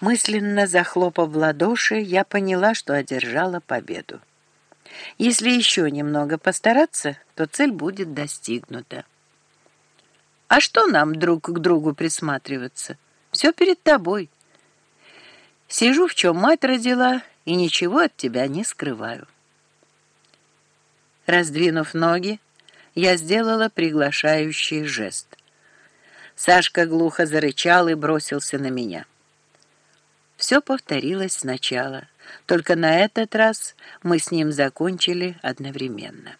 Мысленно захлопав в ладоши, я поняла, что одержала победу. Если еще немного постараться, то цель будет достигнута. А что нам друг к другу присматриваться? Все перед тобой. Сижу, в чем мать родила, и ничего от тебя не скрываю. Раздвинув ноги, я сделала приглашающий жест. Сашка глухо зарычал и бросился на меня. Все повторилось сначала, только на этот раз мы с ним закончили одновременно.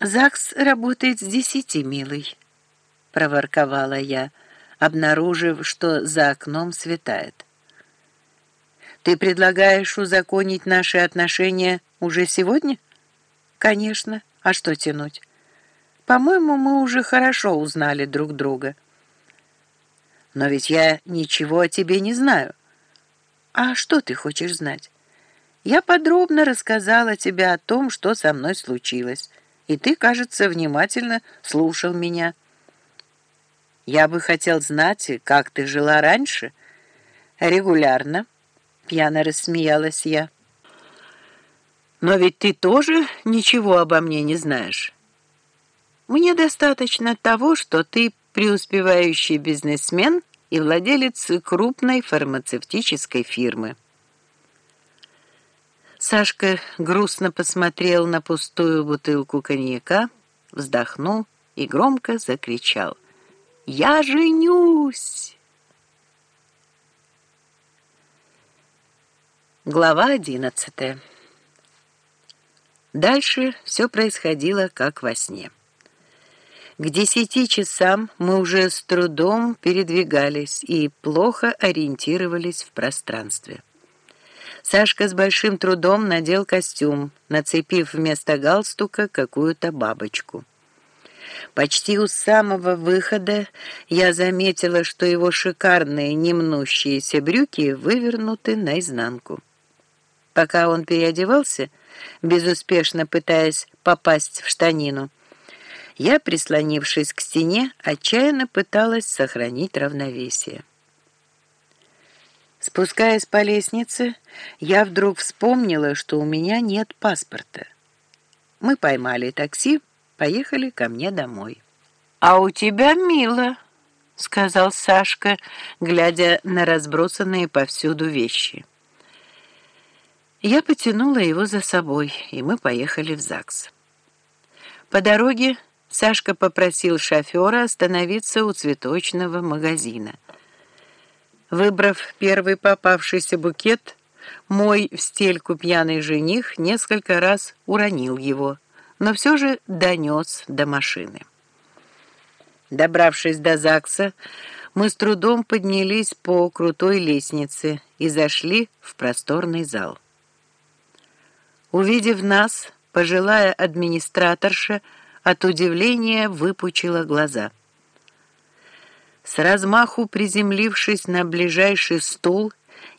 «ЗАГС работает с десяти, милый», — проворковала я, обнаружив, что за окном светает. «Ты предлагаешь узаконить наши отношения уже сегодня?» «Конечно. А что тянуть? По-моему, мы уже хорошо узнали друг друга». Но ведь я ничего о тебе не знаю. А что ты хочешь знать? Я подробно рассказала тебе о том, что со мной случилось, и ты, кажется, внимательно слушал меня. Я бы хотел знать, как ты жила раньше. Регулярно, пьяно рассмеялась я. Но ведь ты тоже ничего обо мне не знаешь. Мне достаточно того, что ты преуспевающий бизнесмен и владелец крупной фармацевтической фирмы. Сашка грустно посмотрел на пустую бутылку коньяка, вздохнул и громко закричал. «Я женюсь!» Глава одиннадцатая. Дальше все происходило как во сне. К десяти часам мы уже с трудом передвигались и плохо ориентировались в пространстве. Сашка с большим трудом надел костюм, нацепив вместо галстука какую-то бабочку. Почти у самого выхода я заметила, что его шикарные немнущиеся брюки вывернуты наизнанку. Пока он переодевался, безуспешно пытаясь попасть в штанину, я, прислонившись к стене, отчаянно пыталась сохранить равновесие. Спускаясь по лестнице, я вдруг вспомнила, что у меня нет паспорта. Мы поймали такси, поехали ко мне домой. «А у тебя мило», — сказал Сашка, глядя на разбросанные повсюду вещи. Я потянула его за собой, и мы поехали в ЗАГС. По дороге Сашка попросил шофера остановиться у цветочного магазина. Выбрав первый попавшийся букет, мой в стельку пьяный жених несколько раз уронил его, но все же донес до машины. Добравшись до ЗАГСа, мы с трудом поднялись по крутой лестнице и зашли в просторный зал. Увидев нас, пожилая администраторша от удивления выпучила глаза. С размаху приземлившись на ближайший стул,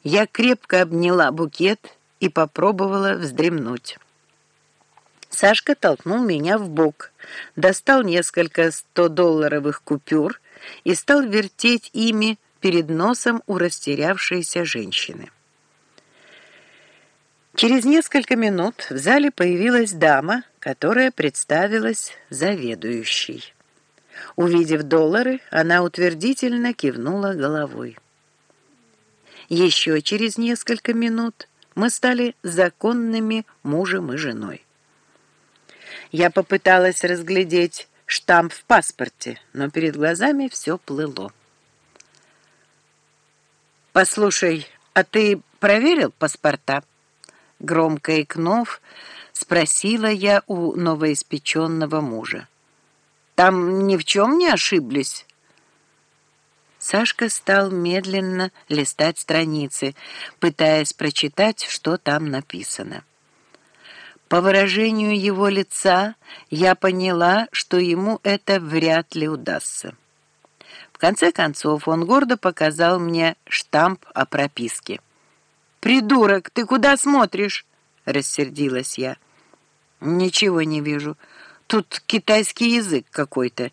я крепко обняла букет и попробовала вздремнуть. Сашка толкнул меня в бок, достал несколько сто-долларовых купюр и стал вертеть ими перед носом у растерявшейся женщины. Через несколько минут в зале появилась дама, которая представилась заведующей. Увидев доллары, она утвердительно кивнула головой. Еще через несколько минут мы стали законными мужем и женой. Я попыталась разглядеть штамп в паспорте, но перед глазами все плыло. «Послушай, а ты проверил паспорта?» Громко икнув, спросила я у новоиспеченного мужа. «Там ни в чем не ошиблись?» Сашка стал медленно листать страницы, пытаясь прочитать, что там написано. По выражению его лица я поняла, что ему это вряд ли удастся. В конце концов он гордо показал мне штамп о прописке. «Придурок, ты куда смотришь?» — рассердилась я. «Ничего не вижу. Тут китайский язык какой-то».